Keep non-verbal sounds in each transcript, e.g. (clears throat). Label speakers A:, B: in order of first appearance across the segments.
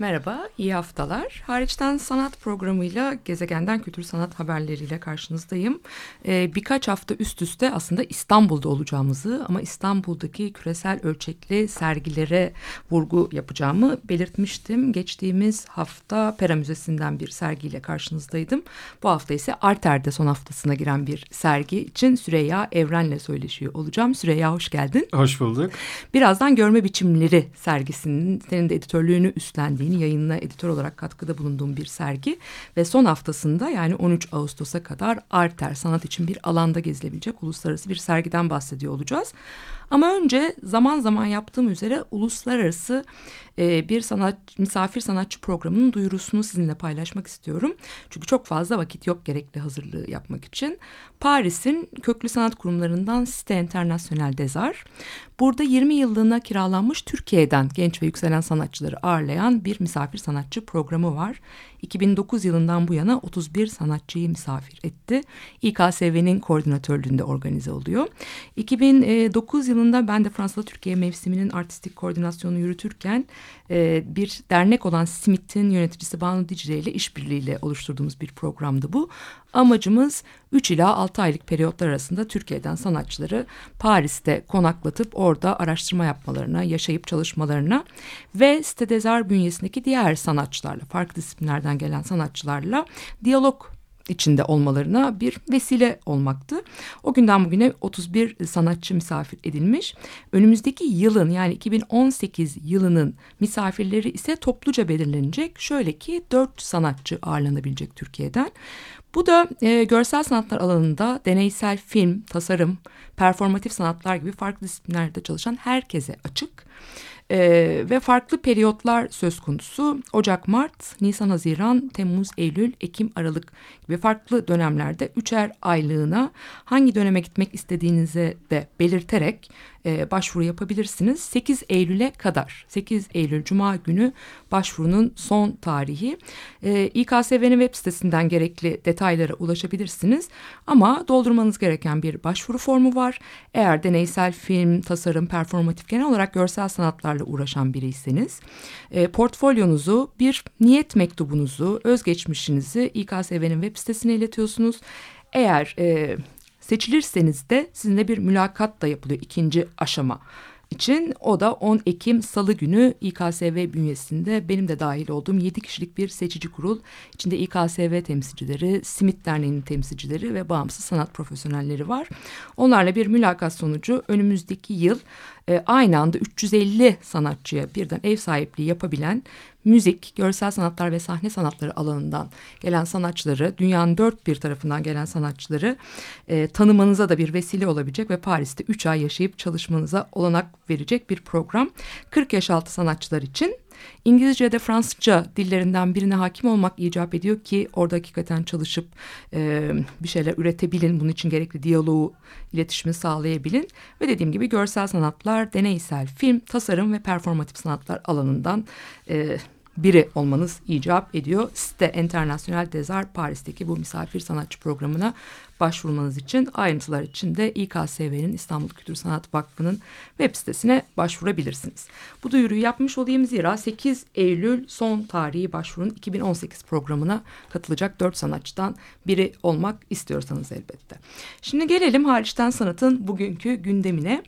A: Merhaba, iyi haftalar. Hariçten sanat programıyla gezegenden kültür sanat haberleriyle karşınızdayım. Ee, birkaç hafta üst üste aslında İstanbul'da olacağımızı ama İstanbul'daki küresel ölçekli sergilere vurgu yapacağımı belirtmiştim. Geçtiğimiz hafta Pera Müzesi'nden bir sergiyle karşınızdaydım. Bu hafta ise Arter'de son haftasına giren bir sergi için Süreyya Evren'le söyleşiyor olacağım. Süreyya hoş geldin.
B: Hoş bulduk.
A: Birazdan Görme Biçimleri sergisinin senin de editörlüğünü üstlendiğini, yayınına editör olarak katkıda bulunduğum bir sergi ve son haftasında yani 13 Ağustos'a kadar Arter sanat için bir alanda gezilebilecek uluslararası bir sergiden bahsediyor olacağız. Ama önce zaman zaman yaptığım üzere uluslararası e, bir sanat misafir sanatçı programının duyurusunu sizinle paylaşmak istiyorum. Çünkü çok fazla vakit yok gerekli hazırlığı yapmak için. Paris'in köklü sanat kurumlarından Site International Dezar. Burada 20 yıllığına kiralanmış Türkiye'den genç ve yükselen sanatçıları ağırlayan bir misafir sanatçı programı var. 2009 yılından bu yana 31 sanatçıyı misafir etti. İKSV'nin koordinatörlüğünde organize oluyor. 2009 yılında ben de Fransa'da Türkiye mevsiminin artistik koordinasyonu yürütürken e, bir dernek olan Smith'in yöneticisi Banu Dicle ile işbirliğiyle oluşturduğumuz bir programdı bu. Amacımız 3 ila 6 aylık periyotlar arasında Türkiye'den sanatçıları Paris'te konaklatıp orada araştırma yapmalarına, yaşayıp çalışmalarına ve Stedezar bünyesindeki diğer sanatçılarla, farklı disiplinlerden gelen sanatçılarla diyalog içinde olmalarına bir vesile olmaktı. O günden bugüne 31 sanatçı misafir edilmiş. Önümüzdeki yılın yani 2018 yılının misafirleri ise topluca belirlenecek. Şöyle ki 4 sanatçı ağırlanabilecek Türkiye'den. Bu da e, görsel sanatlar alanında deneysel film, tasarım, performatif sanatlar gibi farklı disiplinlerde çalışan herkese açık. Ee, ve farklı periyotlar söz konusu. Ocak, Mart, Nisan, Haziran, Temmuz, Eylül, Ekim, Aralık gibi farklı dönemlerde üçer aylığına hangi döneme gitmek istediğinize de belirterek e, başvuru yapabilirsiniz. 8 Eylül'e kadar 8 Eylül Cuma günü başvurunun son tarihi. E, İKSV'nin web sitesinden gerekli detaylara ulaşabilirsiniz. Ama doldurmanız gereken bir başvuru formu var. Eğer deneysel film, tasarım, performatif genel olarak görsel sanatlarla uğraşan biriyseniz e, portfolyonuzu bir niyet mektubunuzu, özgeçmişinizi İKSV'nin web sitesine iletiyorsunuz. Eğer e, Seçilirseniz de sizinle bir mülakat da yapılıyor ikinci aşama için. O da 10 Ekim Salı günü İKSV bünyesinde benim de dahil olduğum 7 kişilik bir seçici kurul. içinde İKSV temsilcileri, Simit Derneği'nin temsilcileri ve bağımsız sanat profesyonelleri var. Onlarla bir mülakat sonucu önümüzdeki yıl e, aynı anda 350 sanatçıya birden ev sahipliği yapabilen müzik, görsel sanatlar ve sahne sanatları alanından gelen sanatçıları, dünyanın dört bir tarafından gelen sanatçıları e, tanımanıza da bir vesile olabilecek ve Paris'te üç ay yaşayıp çalışmanıza olanak verecek bir program. 40 yaş altı sanatçılar için İngilizce da Fransızca dillerinden birine hakim olmak icap ediyor ki orada hakikaten çalışıp e, bir şeyler üretebilin. Bunun için gerekli diyaloğu, iletişimi sağlayabilin. Ve dediğim gibi görsel sanatlar, deneysel film, tasarım ve performatif sanatlar alanından e, biri olmanız icap ediyor. Site International Desar Paris'teki bu misafir sanatçı programına başvurmanız için ayrıntılar için de İKSV'nin İstanbul Kültür Sanat Vakfı'nın web sitesine başvurabilirsiniz. Bu duyuruyu yapmış olayım zira 8 Eylül son tarihi başvurun 2018 programına katılacak 4 sanatçıdan biri olmak istiyorsanız elbette. Şimdi gelelim hariçten sanatın bugünkü gündemine.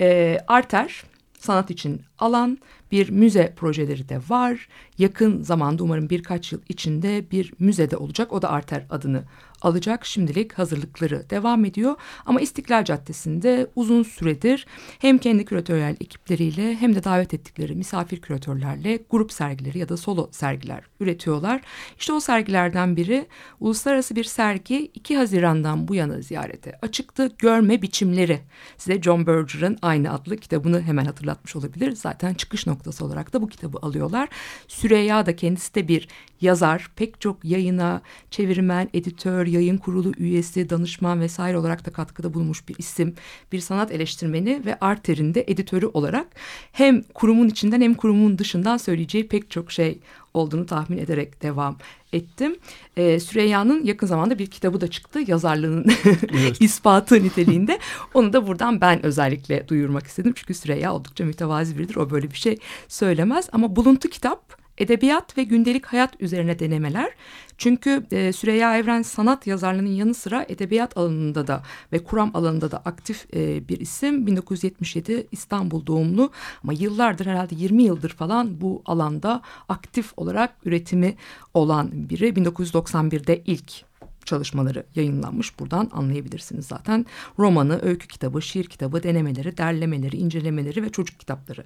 A: Ee, Arter sanat için alan bir müze projeleri de var. Yakın zamanda umarım birkaç yıl içinde bir müzede olacak. O da Arter adını alacak şimdilik hazırlıkları devam ediyor. Ama İstiklal Caddesi'nde uzun süredir hem kendi küratöryel ekipleriyle hem de davet ettikleri misafir küratörlerle grup sergileri ya da solo sergiler üretiyorlar. İşte o sergilerden biri uluslararası bir sergi 2 Haziran'dan bu yana ziyarete açıktı. Görme biçimleri. Size John Berger'ın aynı adlı kitabını hemen hatırlatmış olabilir. Zaten çıkış noktası olarak da bu kitabı alıyorlar. Süreyya da kendisi de bir yazar. Pek çok yayına çevirmen, editör, yayın kurulu üyesi, danışman vesaire olarak da katkıda bulmuş bir isim. Bir sanat eleştirmeni ve Arter'in de editörü olarak hem kurumun içinden hem kurumun dışından söyleyeceği pek çok şey olduğunu tahmin ederek devam ettim. Ee, Süreyya'nın yakın zamanda bir kitabı da çıktı yazarlığının (laughs) ispatı niteliğinde. Onu da buradan ben özellikle duyurmak istedim. Çünkü Süreyya oldukça mütevazi biridir. O böyle bir şey söylemez. Ama buluntu kitap edebiyat ve gündelik hayat üzerine denemeler. Çünkü e, Süreyya Evren sanat yazarlığının yanı sıra edebiyat alanında da ve kuram alanında da aktif e, bir isim. 1977 İstanbul doğumlu ama yıllardır herhalde 20 yıldır falan bu alanda aktif olarak üretimi olan biri. 1991'de ilk çalışmaları yayınlanmış. Buradan anlayabilirsiniz zaten. Romanı, öykü kitabı, şiir kitabı, denemeleri, derlemeleri, incelemeleri ve çocuk kitapları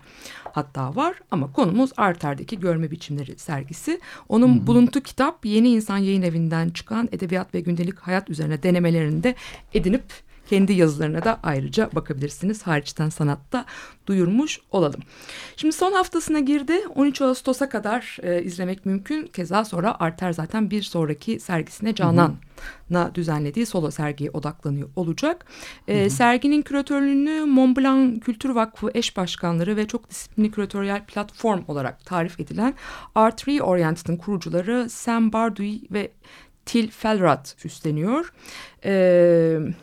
A: hatta var. Ama konumuz Arter'deki Görme Biçimleri sergisi. Onun hmm. buluntu kitap Yeni İnsan Yayın Evi'nden çıkan edebiyat ve gündelik hayat üzerine denemelerini de edinip kendi yazılarına da ayrıca bakabilirsiniz. Hariçten sanatta duyurmuş olalım. Şimdi son haftasına girdi. 13 Ağustos'a kadar e, izlemek mümkün. Keza sonra Arter zaten bir sonraki sergisine Canan'la düzenlediği solo sergiye odaklanıyor olacak. E, serginin küratörlüğünü Mont Blanc Kültür Vakfı eş başkanları ve çok disiplinli küratöryel platform olarak tarif edilen Art Reoriented'ın kurucuları Sam Bardui ve Til Felrat üstleniyor. Evet.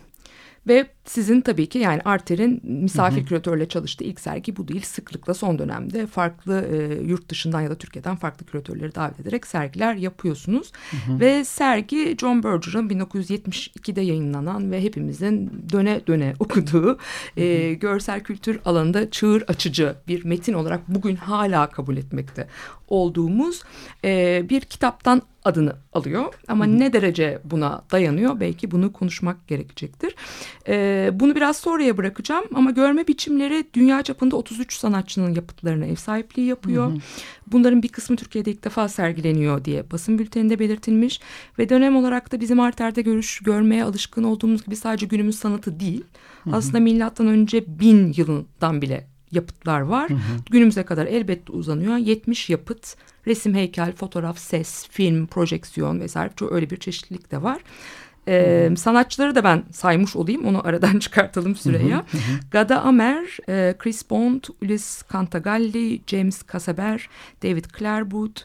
A: Ve sizin tabii ki yani Arter'in misafir küratörle çalıştığı ilk sergi bu değil. Sıklıkla son dönemde farklı e, yurt dışından ya da Türkiye'den farklı küratörleri davet ederek sergiler yapıyorsunuz. Hı hı. Ve sergi John Berger'ın 1972'de yayınlanan ve hepimizin döne döne (laughs) okuduğu e, görsel kültür alanında çığır açıcı bir metin olarak bugün hala kabul etmekte olduğumuz e, bir kitaptan adını alıyor. Ama hı hı. ne derece buna dayanıyor belki bunu konuşmak gerekecektir. E, bunu biraz sonraya bırakacağım ama görme biçimleri dünya çapında 33 sanatçının yapıtlarına ev sahipliği yapıyor. Hı hı. Bunların bir kısmı Türkiye'de ilk defa sergileniyor diye basın bülteninde belirtilmiş. Ve dönem olarak da bizim Arter'de görüş görmeye alışkın olduğumuz gibi sadece günümüz sanatı değil. Hı hı. Aslında milattan önce bin yılından bile yapıtlar var. Hı hı. Günümüze kadar elbette uzanıyor. 70 yapıt, resim, heykel, fotoğraf, ses, film, projeksiyon vesaire çok öyle bir çeşitlilik de var. Ee, sanatçıları da ben saymış olayım. Onu aradan (laughs) çıkartalım süreye. Gada Amer, e, Chris Bond, Ulis Cantagalli, James Casaber, David Clairwood,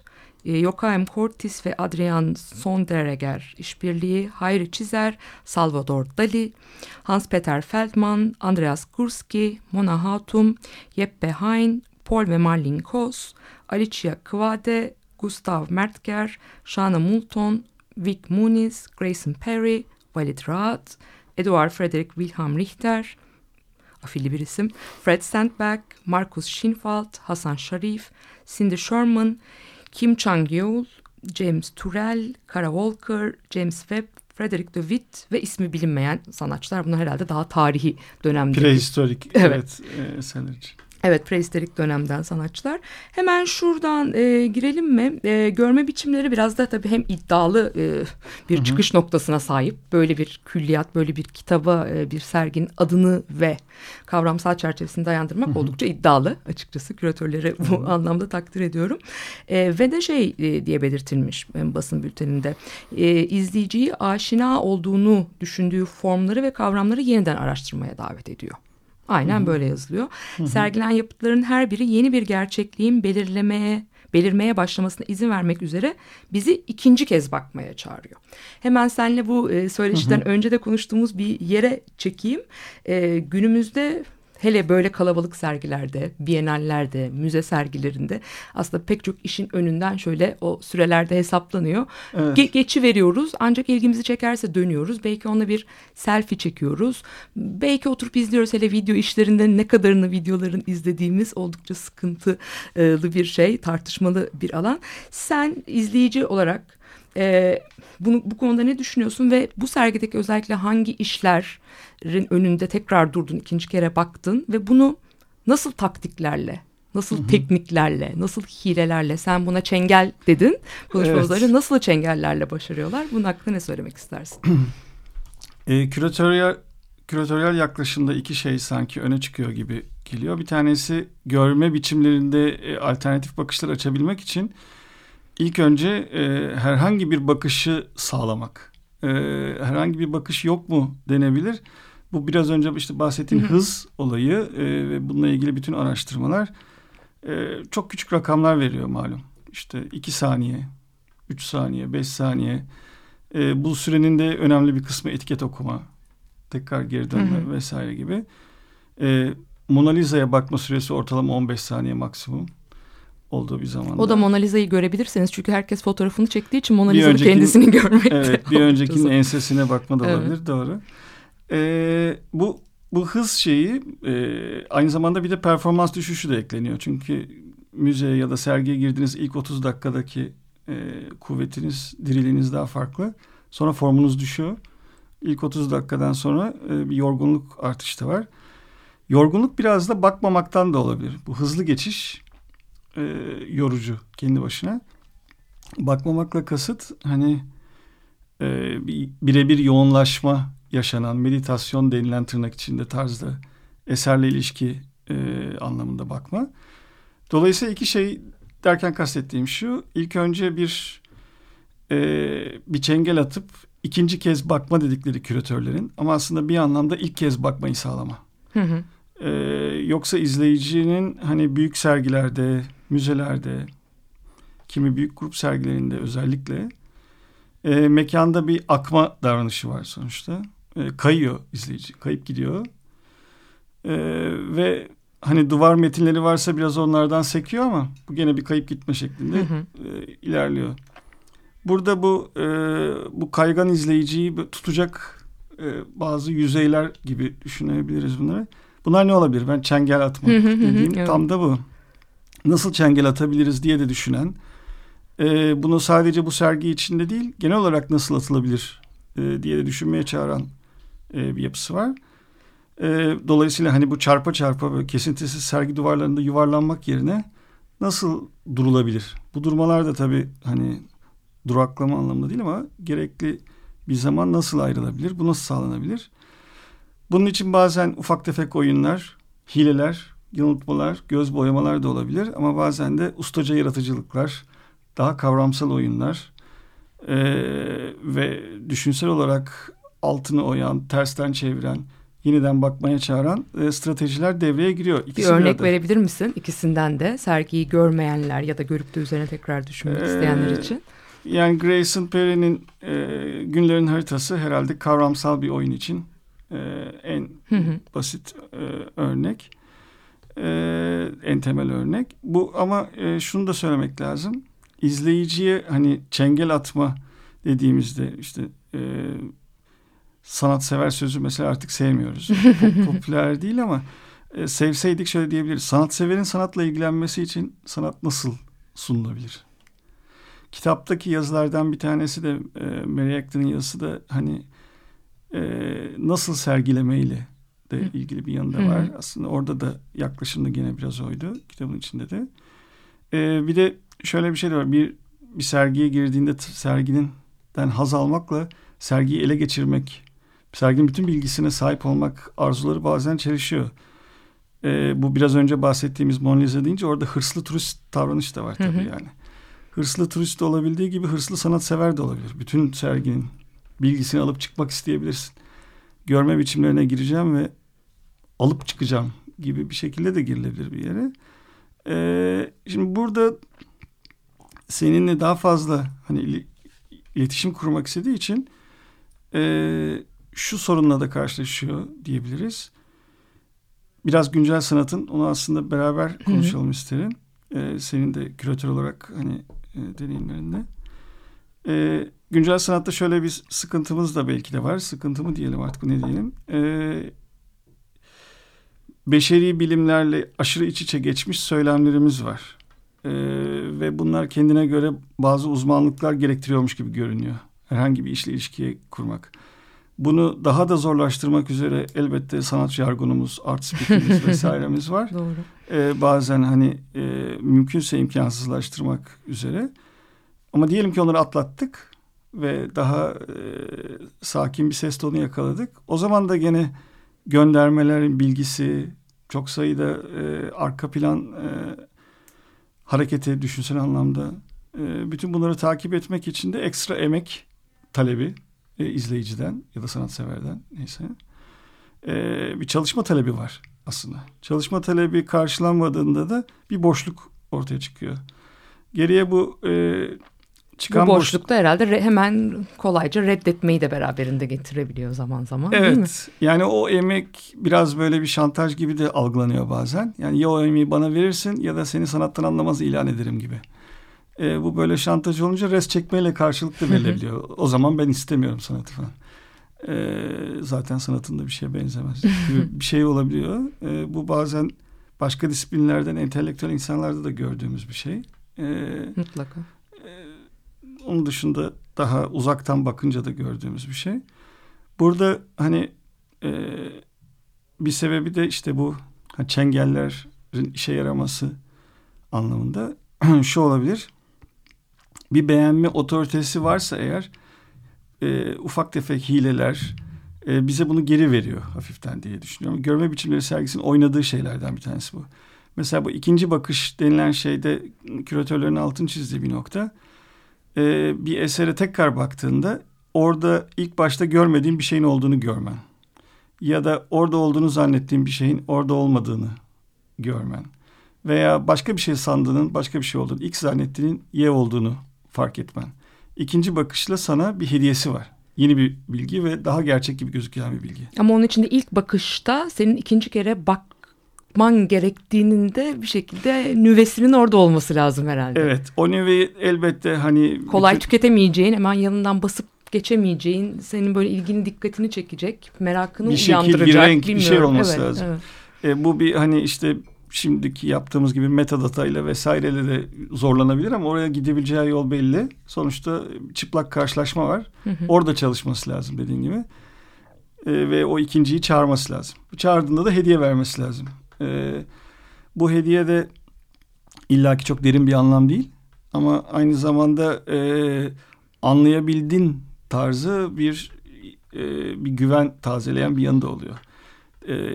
A: e, Joachim Cortis ve Adrian Sonderegger işbirliği, Hayri Çizer, Salvador Dali, Hans-Peter Feldman, Andreas Kurski, Mona Hatum, Jeppe Hein, Paul ve Marlin Kos, Alicia Kvade, Gustav Mertger, Shana Moulton, Vic Muniz, Grayson Perry, Walid Rahat, Eduard Frederick Wilhelm Richter, afilli bir isim, Fred Sandberg, Marcus Schinfeld, Hasan Sharif, Cindy Sherman, Kim Chang-yeol, James Turrell, Kara Walker, James Webb, Frederick de Witt ve ismi bilinmeyen sanatçılar. Bunlar herhalde daha tarihi dönemde.
B: Prehistorik (laughs) evet, evet e, sanatçı.
A: Evet prehistorik dönemden sanatçılar. Hemen şuradan e, girelim mi? E, görme biçimleri biraz da tabii hem iddialı e, bir Hı-hı. çıkış noktasına sahip. Böyle bir külliyat, böyle bir kitaba, e, bir serginin adını ve kavramsal çerçevesini dayandırmak Hı-hı. oldukça iddialı açıkçası. Küratörleri bu Hı-hı. anlamda takdir ediyorum. E, ve de şey e, diye belirtilmiş e, basın bülteninde. E, izleyiciyi aşina olduğunu düşündüğü formları ve kavramları yeniden araştırmaya davet ediyor. Aynen Hı-hı. böyle yazılıyor. Hı-hı. Sergilen yapıtların her biri yeni bir gerçekliğin belirlemeye belirmeye başlamasına izin vermek üzere bizi ikinci kez bakmaya çağırıyor. Hemen seninle bu e, söyleşiden hı hı. önce de konuştuğumuz bir yere çekeyim. E, günümüzde Hele böyle kalabalık sergilerde, bienallerde, müze sergilerinde aslında pek çok işin önünden şöyle o sürelerde hesaplanıyor. Evet. Ge geçi veriyoruz ancak ilgimizi çekerse dönüyoruz. Belki onunla bir selfie çekiyoruz. Belki oturup izliyoruz hele video işlerinde ne kadarını videoların izlediğimiz oldukça sıkıntılı bir şey, tartışmalı bir alan. Sen izleyici olarak e, bunu bu konuda ne düşünüyorsun ve bu sergideki özellikle hangi işlerin önünde tekrar durdun ikinci kere baktın ve bunu nasıl taktiklerle Nasıl hı hı. tekniklerle, nasıl hilelerle, sen buna çengel dedin konuşmamızda evet. nasıl çengellerle başarıyorlar? Bunun hakkında ne söylemek istersin? (clears throat)
B: e, küratöryel, küratöryel yaklaşımda iki şey sanki öne çıkıyor gibi geliyor. Bir tanesi görme biçimlerinde e, alternatif bakışlar açabilmek için ilk önce e, herhangi bir bakışı sağlamak. E, herhangi bir bakış yok mu denebilir. Bu biraz önce işte bahsettiğim hız olayı e, ve bununla ilgili bütün araştırmalar e, çok küçük rakamlar veriyor malum. İşte iki saniye, üç saniye, beş saniye. E, bu sürenin de önemli bir kısmı etiket okuma, tekrar geri dönme hı hı. vesaire gibi. E, Mona Lisa'ya bakma süresi ortalama 15 saniye maksimum olduğu bir zamanda.
A: O da Mona Lisa'yı görebilirsiniz çünkü herkes fotoğrafını çektiği için Mona Lisa'nın kendisini görmekte.
B: Evet bir öncekinin ensesine bakma da olabilir evet. doğru. Ee, bu bu hız şeyi e, aynı zamanda bir de performans düşüşü de ekleniyor. Çünkü müzeye ya da sergiye girdiğiniz ilk 30 dakikadaki e, kuvvetiniz, diriliğiniz daha farklı. Sonra formunuz düşüyor. İlk 30 dakikadan sonra e, bir yorgunluk artışı da var. Yorgunluk biraz da bakmamaktan da olabilir. Bu hızlı geçiş e, yorucu kendi başına. Bakmamakla kasıt hani e, birebir yoğunlaşma yaşanan meditasyon denilen tırnak içinde tarzda eserle ilişki e, anlamında bakma. Dolayısıyla iki şey derken kastettiğim şu. İlk önce bir e, bir çengel atıp ikinci kez bakma dedikleri küratörlerin ama aslında bir anlamda ilk kez bakmayı sağlama. Hı hı. E, yoksa izleyicinin hani büyük sergilerde, müzelerde, kimi büyük grup sergilerinde özellikle e, mekanda bir akma davranışı var sonuçta e, kayıyor izleyici. Kayıp gidiyor. E, ve hani duvar metinleri varsa biraz onlardan sekiyor ama bu gene bir kayıp gitme şeklinde hı hı. E, ilerliyor. Burada bu e, bu kaygan izleyiciyi tutacak e, bazı yüzeyler gibi düşünebiliriz bunları. Bunlar ne olabilir? Ben çengel atmak dediğim evet. tam da bu. Nasıl çengel atabiliriz diye de düşünen. E, bunu sadece bu sergi içinde değil genel olarak nasıl atılabilir e, diye de düşünmeye çağıran e, bir yapısı var. E, dolayısıyla hani bu çarpa çarpa böyle kesintisiz sergi duvarlarında yuvarlanmak yerine nasıl durulabilir? Bu durmalar da tabii hani duraklama anlamında değil ama gerekli bir zaman nasıl ayrılabilir? Bu nasıl sağlanabilir? Bunun için bazen ufak tefek oyunlar, hileler, yanıltmalar, göz boyamalar da olabilir ama bazen de ustaca yaratıcılıklar, daha kavramsal oyunlar ee, ve düşünsel olarak altını oyan, tersten çeviren, yeniden bakmaya çağıran e, stratejiler devreye giriyor.
A: İkisi bir örnek bir verebilir misin ikisinden de sergiyi görmeyenler ya da görüp de üzerine tekrar düşünmek ee, isteyenler için?
B: Yani Grayson Perry'nin e, günlerin haritası herhalde kavramsal bir oyun için e, en hı hı. basit e, örnek. E, en temel örnek. Bu ama e, şunu da söylemek lazım. İzleyiciye hani çengel atma dediğimizde işte e, sanatsever sözü mesela artık sevmiyoruz. (laughs) Popüler değil ama e, sevseydik şöyle diyebiliriz. Sanatseverin sanatla ilgilenmesi için sanat nasıl sunulabilir? Kitaptaki yazılardan bir tanesi de e, Mary Acton'ın yazısı da hani e, nasıl sergilemeyle de ilgili bir yanında var. Aslında orada da yaklaşımda gene biraz oydu kitabın içinde de. E, bir de şöyle bir şey de var. Bir bir sergiye girdiğinde serginin den haz almakla sergiyi ele geçirmek serginin bütün bilgisine sahip olmak arzuları bazen çelişiyor. Ee, bu biraz önce bahsettiğimiz Mona Lisa deyince orada hırslı turist davranış da var tabii hı hı. yani. Hırslı turist de olabildiği gibi hırslı sanatsever de olabilir. Bütün serginin bilgisini alıp çıkmak isteyebilirsin. Görme biçimlerine gireceğim ve alıp çıkacağım gibi bir şekilde de girilebilir bir yere. Ee, şimdi burada seninle daha fazla hani iletişim kurmak istediği için e, şu sorunla da karşılaşıyor diyebiliriz. Biraz güncel sanatın onu aslında beraber konuşalım Hı-hı. isterim. Ee, senin de küratör olarak hani e, deneyimlerinde. Ee, güncel sanatta şöyle bir sıkıntımız da belki de var. Sıkıntı mı diyelim artık ne diyelim. Ee, beşeri bilimlerle aşırı iç içe geçmiş söylemlerimiz var. Ee, ve bunlar kendine göre bazı uzmanlıklar gerektiriyormuş gibi görünüyor. Herhangi bir işle ilişkiye kurmak. Bunu daha da zorlaştırmak üzere elbette sanat jargonumuz, art speaking'imiz (laughs) vesairemiz var.
A: Doğru.
B: Ee, bazen hani e, mümkünse imkansızlaştırmak üzere. Ama diyelim ki onları atlattık ve daha e, sakin bir ses tonu yakaladık. O zaman da gene göndermelerin bilgisi, çok sayıda e, arka plan e, hareketi düşünsel anlamda e, bütün bunları takip etmek için de ekstra emek talebi e, izleyiciden ya da sanatseverden neyse e, bir çalışma talebi var aslında. Çalışma talebi karşılanmadığında da bir boşluk ortaya çıkıyor. Geriye bu e, çıkan
A: Bu
B: boş-
A: boşlukta herhalde re- hemen kolayca reddetmeyi de beraberinde getirebiliyor zaman zaman değil mi?
B: Evet. Yani o emek biraz böyle bir şantaj gibi de algılanıyor bazen. Yani ya o emeği bana verirsin ya da seni sanattan anlamaz ilan ederim gibi. E, bu böyle şantaj olunca res çekmeyle karşılıklı verilebiliyor. o zaman ben istemiyorum sanatı falan. E, zaten sanatında bir şeye benzemez. gibi (laughs) bir şey olabiliyor. E, bu bazen başka disiplinlerden entelektüel insanlarda da gördüğümüz bir şey. E,
A: Mutlaka.
B: Onun dışında daha uzaktan bakınca da gördüğümüz bir şey. Burada hani e, bir sebebi de işte bu çengellerin işe yaraması anlamında (clears throat) şu olabilir. Bir beğenme otoritesi varsa eğer e, ufak tefek hileler e, bize bunu geri veriyor hafiften diye düşünüyorum. Görme biçimleri sergisinin oynadığı şeylerden bir tanesi bu. Mesela bu ikinci bakış denilen şeyde küratörlerin altını çizdiği bir nokta e, bir esere tekrar baktığında orada ilk başta görmediğin bir şeyin olduğunu görmen. Ya da orada olduğunu zannettiğin bir şeyin orada olmadığını görmen. Veya başka bir şey sandığının başka bir şey olduğunu, ilk zannettiğinin Y olduğunu fark etmen. İkinci bakışla sana bir hediyesi var. Yeni bir bilgi ve daha gerçek gibi gözüken bir bilgi.
A: Ama onun için de ilk bakışta senin ikinci kere bakman gerektiğinin de bir şekilde nüvesinin orada olması lazım herhalde.
B: Evet, o nevi elbette hani...
A: Kolay
B: bütün-
A: tüketemeyeceğin, hemen yanından basıp geçemeyeceğin, senin böyle ilgini dikkatini çekecek, merakını
B: Bir şekil, bir
A: uyandıracak.
B: renk, bir şey
A: bilmiyorum.
B: olması
A: Evet,
B: lazım.
A: evet.
B: E, bu bir hani işte şimdiki yaptığımız gibi metadata ile vesaireyle de zorlanabilir ama oraya gidebileceği yol belli. Sonuçta çıplak karşılaşma var. Orada çalışması lazım dediğin gibi. E, ve o ikinciyi çağırması lazım. Çağırdığında da hediye vermesi lazım. E, bu hediye de illaki çok derin bir anlam değil. Ama aynı zamanda e, anlayabildin tarzı bir e, bir güven tazeleyen bir yanı da oluyor e,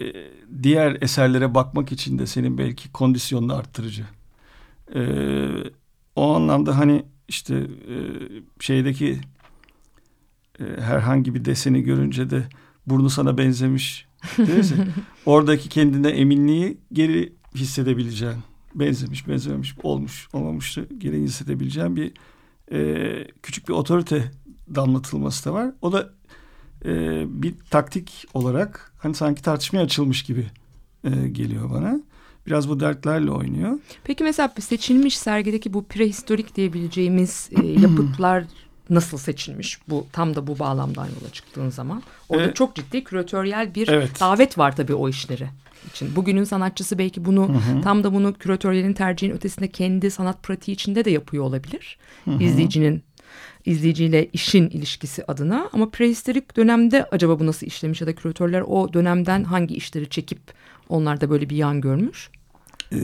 B: diğer eserlere bakmak için de senin belki kondisyonunu arttırıcı. E, o anlamda hani işte e, şeydeki e, herhangi bir deseni görünce de burnu sana benzemiş oradaki kendine eminliği geri hissedebileceğin benzemiş benzememiş olmuş olmamış geri hissedebileceğin bir e, küçük bir otorite damlatılması da var. O da e, bir taktik olarak hani sanki tartışmaya açılmış gibi e, geliyor bana. Biraz bu dertlerle oynuyor.
A: Peki mesela seçilmiş sergideki bu prehistorik diyebileceğimiz e, yapıtlar nasıl seçilmiş? Bu tam da bu bağlamdan yola çıktığın zaman. Orada
B: Evet.
A: çok ciddi küratöryel bir
B: Evet.
A: davet var tabii o işleri için. Bugünün sanatçısı belki bunu tam da bunu küratöryelin tercihin ötesinde kendi sanat pratiği içinde de yapıyor olabilir. İzleyicinin izleyiciyle işin ilişkisi adına ama prehistorik dönemde acaba bu nasıl işlemiş ya da küratörler o dönemden hangi işleri çekip onlarda böyle bir yan görmüş?
B: E,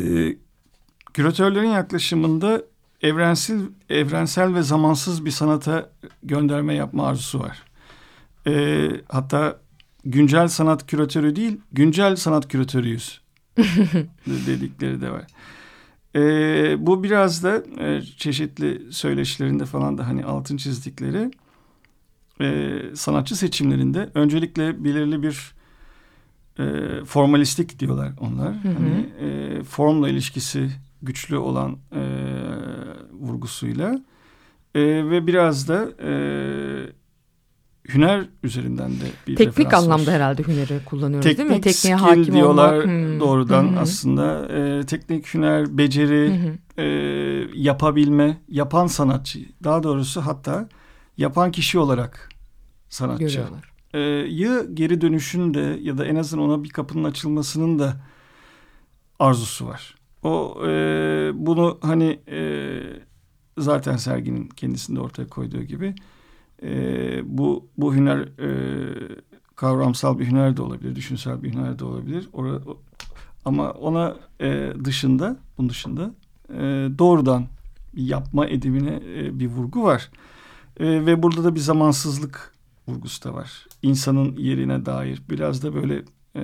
B: küratörlerin yaklaşımında evrensel, evrensel ve zamansız bir sanata gönderme yapma arzusu var. E, hatta güncel sanat küratörü değil, güncel sanat küratörüyüz (laughs) dedikleri de var. E, bu biraz da e, çeşitli söyleşilerinde falan da hani altın çizdikleri e, sanatçı seçimlerinde öncelikle belirli bir e, formalistik diyorlar onlar. Hani e, formla ilişkisi güçlü olan e, vurgusuyla e, ve biraz da e, hüner üzerinden de bir
A: Teknik
B: referans var.
A: anlamda herhalde hüneri kullanıyoruz
B: Teknik
A: değil mi? Tekniğe hakim
B: diyorlar
A: olmak. Hmm.
B: doğrudan
A: hı.
B: aslında e, teknik hüner, beceri,
A: hı.
B: e, yapabilme, yapan sanatçı. Daha doğrusu hatta yapan kişi olarak sanatçı.
A: Görüyorlar.
B: E, yı geri dönüşün de ya da en azından ona bir kapının açılmasının da arzusu var. O e, bunu hani e, zaten serginin kendisinde ortaya koyduğu gibi e, bu bu hüner e, kavramsal bir hüner de olabilir, düşünsel bir hüner de olabilir. Ora, ama ona e, dışında, bunun dışında e, doğrudan yapma edimine e, bir vurgu var. E, ve burada da bir zamansızlık vurgusu da var. İnsanın yerine dair biraz da böyle e,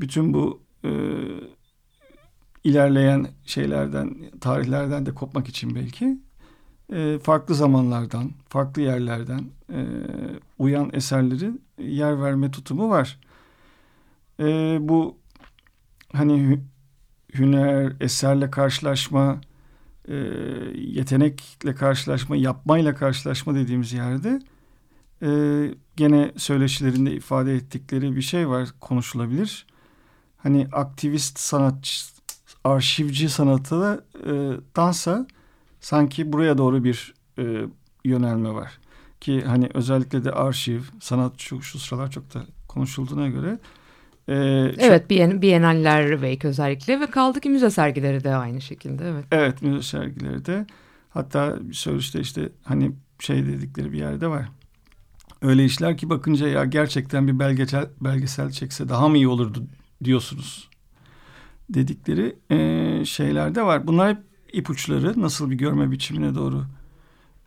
B: bütün bu e, ilerleyen şeylerden, tarihlerden de kopmak için belki e, farklı zamanlardan, farklı yerlerden e, uyan eserleri yer verme tutumu var. E, bu hani hüner, eserle karşılaşma, e, yetenekle karşılaşma, yapmayla karşılaşma dediğimiz yerde e, gene söyleşilerinde ifade ettikleri bir şey var konuşulabilir. Hani aktivist sanatçı, arşivci sanatı da e, dansa sanki buraya doğru bir e, yönelme var. Ki hani özellikle de arşiv, sanat şu, şu sıralar çok da konuşulduğuna göre
A: ee, evet biyen, Biyenaller belki özellikle ve kaldı ki müze sergileri de aynı şekilde. Evet,
B: evet müze sergileri de hatta bir söyleşte işte hani şey dedikleri bir yerde var. Öyle işler ki bakınca ya gerçekten bir belgesel, belgesel çekse daha mı iyi olurdu diyorsunuz dedikleri e, şeyler de var. Bunlar hep ipuçları nasıl bir görme biçimine doğru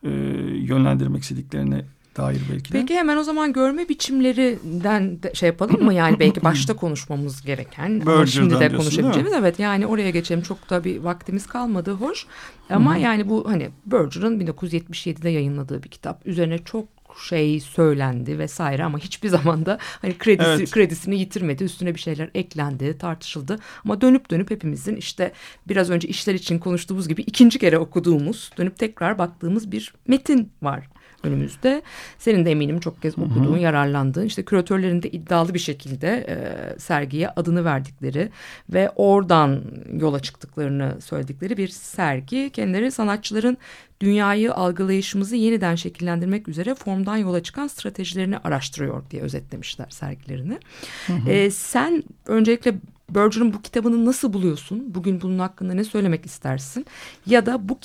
B: e, yönlendirmek istediklerine dair belki
A: de. Peki hemen o zaman görme biçimlerinden de şey yapalım mı? Yani belki başta konuşmamız gereken ama şimdi de konuşabileceğimiz. Evet yani oraya geçelim. Çok da bir vaktimiz kalmadı hoş. Ama Hı-hı. yani bu hani Berger'ın 1977'de yayınladığı bir kitap. Üzerine çok şey söylendi vesaire ama hiçbir (laughs) zamanda hani kredisi evet. kredisini yitirmedi. Üstüne bir şeyler eklendi, tartışıldı. Ama dönüp dönüp hepimizin işte biraz önce işler için konuştuğumuz gibi ikinci kere okuduğumuz, dönüp tekrar baktığımız bir metin var önümüzde. Senin de eminim çok kez okuduğun, Hı-hı. yararlandığın işte küratörlerin de iddialı bir şekilde e, sergiye adını verdikleri ve oradan yola çıktıklarını söyledikleri bir sergi. Kendileri sanatçıların dünyayı algılayışımızı yeniden şekillendirmek üzere formdan yola çıkan stratejilerini araştırıyor diye özetlemişler sergilerini. Hı hı. E, sen öncelikle Berger'ın bu kitabını nasıl buluyorsun? Bugün bunun hakkında ne söylemek istersin? Ya da bu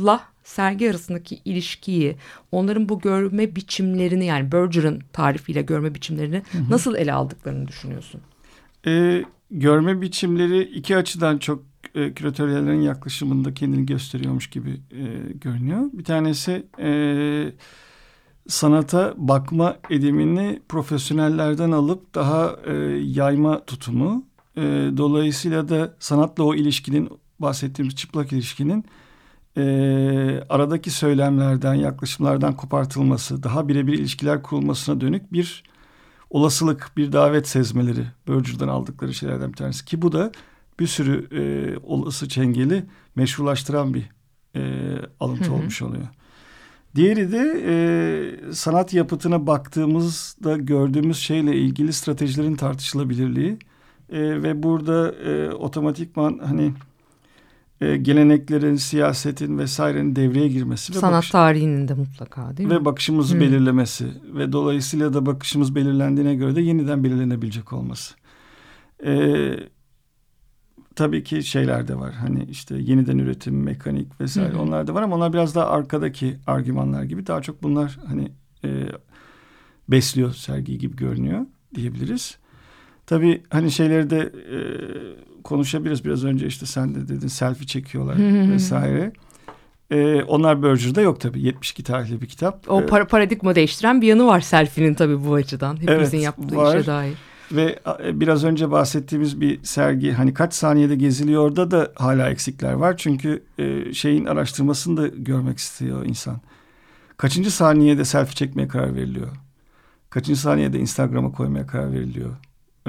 A: kitapla sergi arasındaki ilişkiyi, onların bu görme biçimlerini yani Berger'ın tarifiyle görme biçimlerini hı hı. nasıl ele aldıklarını düşünüyorsun?
B: Ee, görme biçimleri iki açıdan çok e, küratörlerin yaklaşımında kendini gösteriyormuş gibi e, görünüyor. Bir tanesi e, sanata bakma edimini profesyonellerden alıp daha e, yayma tutumu. E, dolayısıyla da sanatla o ilişkinin bahsettiğimiz çıplak ilişkinin e, aradaki söylemlerden, yaklaşımlardan kopartılması, daha birebir ilişkiler kurulmasına dönük bir olasılık, bir davet sezmeleri Berger'dan aldıkları şeylerden bir tanesi. Ki bu da bir sürü e, olası çengeli meşrulaştıran bir e, alıntı hı hı. olmuş oluyor. Diğeri de e, sanat yapıtına baktığımızda gördüğümüz şeyle ilgili stratejilerin tartışılabilirliği e, ve burada e, otomatikman hani e, geleneklerin, siyasetin vesairenin devreye girmesi.
A: Sanat ve bakış, tarihinin de mutlaka değil
B: mi? Ve bakışımızı hmm. belirlemesi ve dolayısıyla da bakışımız belirlendiğine göre de yeniden belirlenebilecek olması. E, tabii ki şeyler de var. Hani işte yeniden üretim, mekanik vesaire hmm. onlar da var ama onlar biraz daha arkadaki argümanlar gibi. Daha çok bunlar hani e, besliyor sergiyi gibi görünüyor diyebiliriz. Tabii hani şeyleri de e, konuşabiliriz. Biraz önce işte sen de dedin selfie çekiyorlar vesaire. Ee, onlar Berger'da yok tabii. 72 tarihli bir kitap.
A: O para paradigma değiştiren bir yanı var selfie'nin tabii bu açıdan. Hepimizin evet, yaptığı var. işe dair.
B: Ve e, biraz önce bahsettiğimiz bir sergi hani kaç saniyede geziliyor da da hala eksikler var. Çünkü e, şeyin araştırmasını da görmek istiyor insan. Kaçıncı saniyede selfie çekmeye karar veriliyor? Kaçıncı saniyede Instagram'a koymaya karar veriliyor?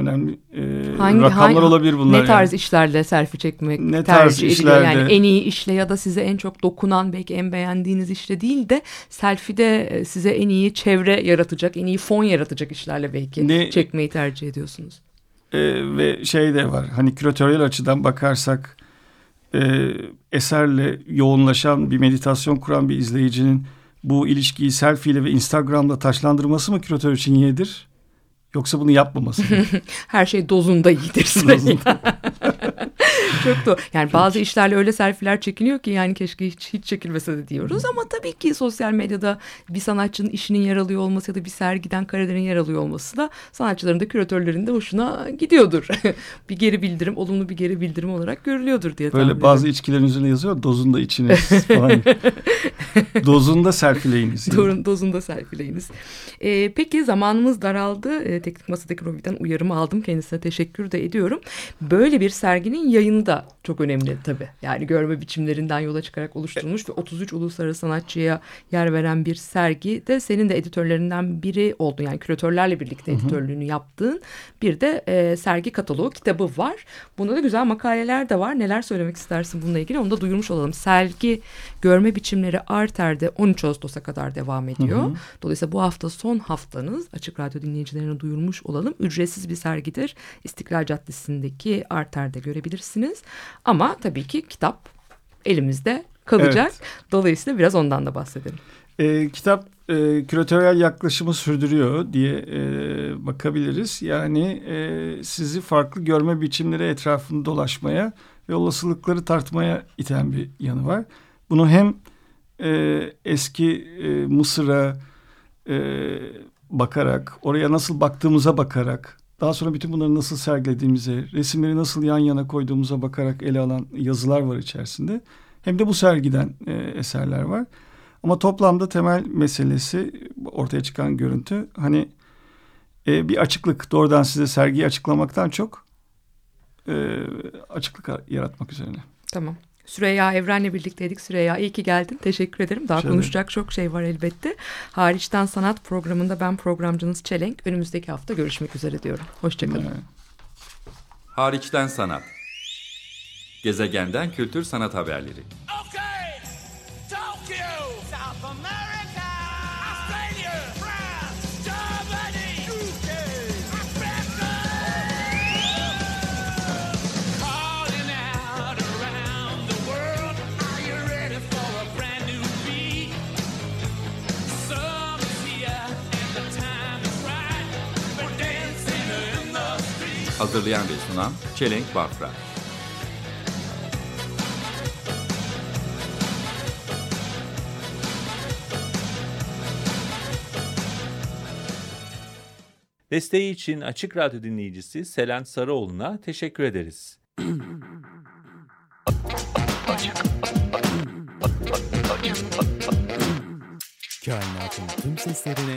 B: Önemli e, hangi, rakamlar hangi, olabilir bunlar.
A: Ne tarz yani. işlerle selfie çekmek ne tarz tercih işlerde, ediliyor? Yani en iyi işle ya da size en çok dokunan belki en beğendiğiniz işle değil de selfie'de e, size en iyi çevre yaratacak, en iyi fon yaratacak işlerle belki ne, çekmeyi tercih ediyorsunuz.
B: E, ve şey de var hani küratöryel açıdan bakarsak e, eserle yoğunlaşan bir meditasyon kuran bir izleyicinin bu ilişkiyi selfie ile ve Instagram'da taşlandırması mı küratör için iyidir? Yoksa bunu yapmaması? (laughs)
A: Her şey dozunda iyidir. çok doğru. Yani bazı işlerle öyle selfie'ler çekiliyor ki yani keşke hiç, hiç çekilmese de diyoruz. Ama tabii ki sosyal medyada bir sanatçının işinin yer alıyor olması ya da bir sergiden karelerin yer alıyor olması da sanatçıların da küratörlerin de hoşuna gidiyordur. (laughs) bir geri bildirim, olumlu bir geri bildirim olarak görülüyordur diye tahmin
B: Böyle bazı içkilerin üzerine yazıyor dozunda içiniz falan. (laughs) dozunda serpileyiniz. yani.
A: Doğru, dozunda serpileyiniz. Ee, peki zamanımız daraldı. Ee, Teknik Masa'daki Robi'den uyarımı aldım. Kendisine teşekkür de ediyorum. Böyle bir serginin yayını da çok önemli tabii. Yani görme biçimlerinden yola çıkarak oluşturulmuş ve 33 uluslararası sanatçıya yer veren bir sergi de senin de editörlerinden biri oldu. Yani küratörlerle birlikte editörlüğünü yaptığın bir de e, sergi kataloğu kitabı var. Bunda da güzel makaleler de var. Neler söylemek istersin bununla ilgili? Onu da duyurmuş olalım. Sergi görme biçimleri Arter'de 13 Ağustos'a kadar devam ediyor. Dolayısıyla bu hafta son haftanız Açık Radyo dinleyicilerine duyurmuş olalım. Ücretsiz bir sergidir. İstiklal Caddesi'ndeki Arter'de görebilirsiniz. Ama tabii ki kitap elimizde kalacak. Dolayısıyla biraz ondan da bahsedelim.
B: E, kitap e, küratöryel yaklaşımı sürdürüyor diye e, bakabiliriz. Yani e, sizi farklı görme biçimleri etrafında dolaşmaya ve olasılıkları tartmaya iten bir yanı var. Bunu hem e, eski e, Mısır'a e, bakarak, oraya nasıl baktığımıza bakarak, daha sonra bütün bunları nasıl sergilediğimize, resimleri nasıl yan yana koyduğumuza bakarak ele alan yazılar var içerisinde. Hem de bu sergiden e, eserler var. Ama toplamda temel meselesi ortaya çıkan görüntü hani e, bir açıklık doğrudan size sergiyi açıklamaktan çok e, açıklık yaratmak üzerine.
A: Tamam. Süreyya Evren'le birlikteydik. Süreyya iyi ki geldin. Teşekkür ederim. Daha
B: Rica
A: konuşacak çok şey var elbette. Hariçten Sanat programında ben programcınız Çelenk. Önümüzdeki hafta görüşmek üzere diyorum. Hoşçakalın.
B: Evet.
C: Hariçten sanat. Gezegenden kültür sanat haberleri.
D: Okay,
C: Hazırlayan ve sunan Çelenk Bafra.
E: Desteği için Açık Radyo dinleyicisi Selen Sarıoğlu'na teşekkür ederiz.
F: Kainatın tüm seslerini